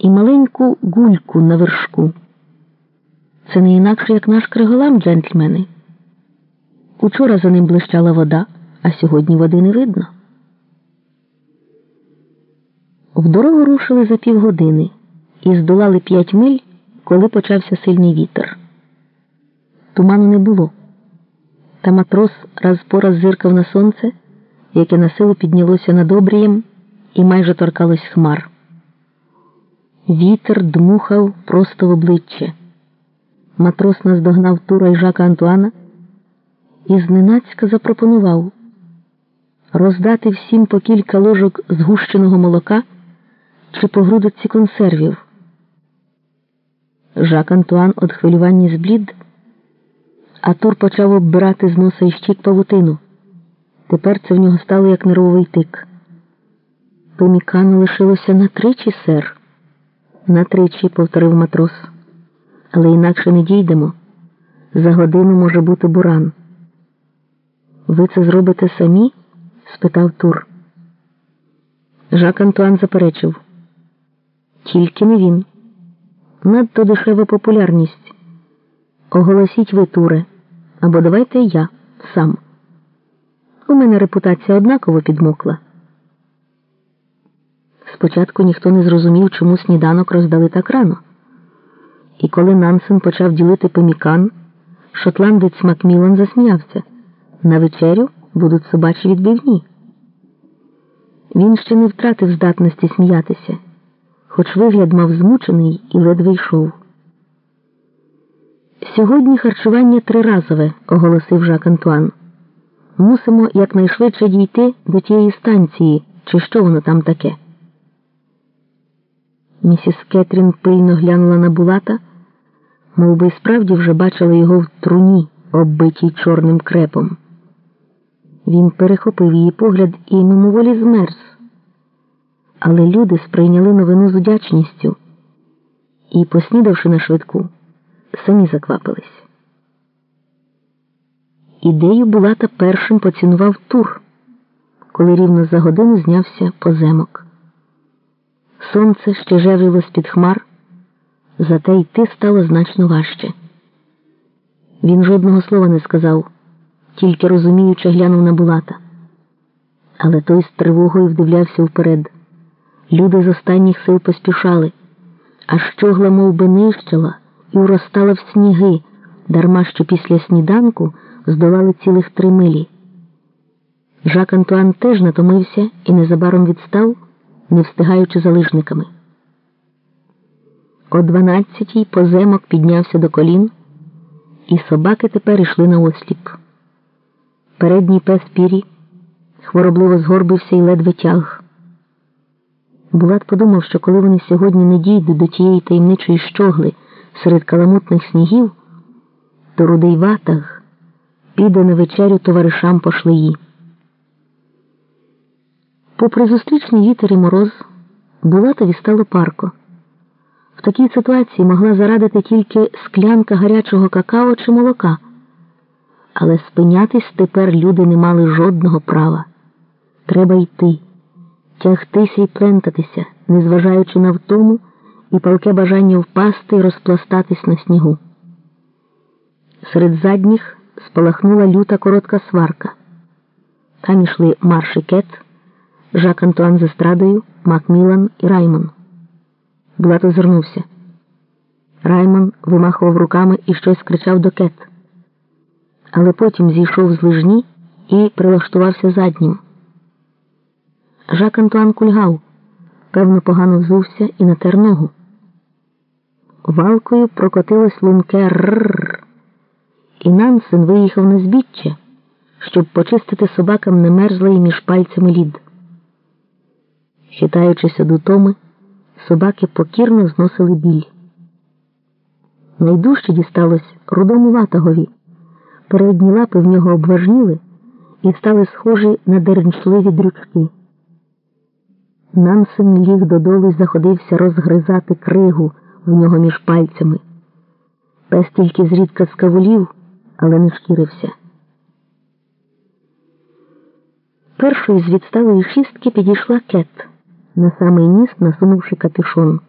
і маленьку гульку на вершку. Це не інакше, як наш криголам, джентльмени. Учора за ним блищала вода, а сьогодні води не видно. В дорогу рушили за півгодини і здолали п'ять миль, коли почався сильний вітер. Туману не було. Та матрос раз по раз зиркав на сонце, яке на силу піднялося над обрієм і майже торкалось хмар. Вітер дмухав просто в обличчя. Матрос наздогнав Тура і Жака Антуана і зненацька запропонував роздати всім по кілька ложок згущеного молока чи по грудиці консервів. Жак Антуан від хвилювання зблід, а Тур почав оббирати з носа і щік павутину. Тепер це в нього стало як нервовий тик. Пемікану лишилося на тричі, сер. На тричі, повторив матрос. Але інакше не дійдемо. За годину може бути буран. Ви це зробите самі? спитав Тур. Жак Антуан заперечив. Тільки не він. Надто дешева популярність. Оголосіть ви, Туре, або давайте я сам. У мене репутація однаково підмокла. Спочатку ніхто не зрозумів, чому сніданок роздали так рано. І коли Нансен почав ділити пемікан, шотландець Макмілан засміявся. На вечерю будуть собачі відбивні. Він ще не втратив здатності сміятися, хоч вигляд мав змучений і ледве йшов. Сьогодні харчування триразове, оголосив Жак Антуан. Мусимо якнайшвидше дійти до тієї станції, чи що воно там таке. Місіс Кетрін пильно глянула на Булата, мов би справді вже бачила його в труні, оббитій чорним крепом. Він перехопив її погляд і мимоволі змерз. Але люди сприйняли новину з удячністю і, поснідавши на швидку, самі заквапились. Ідею Булата першим поцінував тур, коли рівно за годину знявся поземок. Сонце ще жевріло з-під хмар, зате йти стало значно важче. Він жодного слова не сказав, тільки розуміючи, глянув на Булата. Але той з тривогою вдивлявся вперед. Люди з останніх сил поспішали, а щогла мов би, нищила і уростала в сніги, дарма що після сніданку здолали цілих три милі. Жак Антуан теж натомився і незабаром відстав, не встигаючи за лижниками. О дванадцятій поземок піднявся до колін, і собаки тепер йшли на осліп. Передній пес пірі хворобливо згорбився і ледве тяг. Булат подумав, що коли вони сьогодні не дійдуть до тієї таємничої щогли серед каламутних снігів, то рудий ватаг піде на вечерю товаришам по шлеї. Попри зустрічний вітер і мороз, Булатові стало парко. В такій ситуації могла зарадити тільки склянка гарячого какао чи молока, але спинятись тепер люди не мали жодного права. Треба йти, тягтися і плентатися, незважаючи на втому і палке бажання впасти і розпластатись на снігу. Серед задніх спалахнула люта коротка сварка. Там ішли Марш і Кет, Жак Антуан з естрадою, Макмілан і Раймон. Булат озирнувся. Раймон вимахував руками і щось кричав до Кет. Але потім зійшов з лижні і прилаштувався заднім. Жак Антуан кульгав, певно, погано взувся і натер ногу. Валкою прокотилось лунке рррр, і Нансен виїхав на збіччя, щоб почистити собакам намерзлий між пальцями лід. Хитаючись од утоми, собаки покірно зносили біль. Найдужче дісталось рудому ватагові. Передні лапи в нього обважніли і стали схожі на деренчливі дрючки. Нансен ліг додолу і заходився розгризати кригу в нього між пальцями. Пес тільки зрідка скавулів, але не шкірився. Першою з відсталої шістки підійшла кет, на самый низ, насунувший капюшон.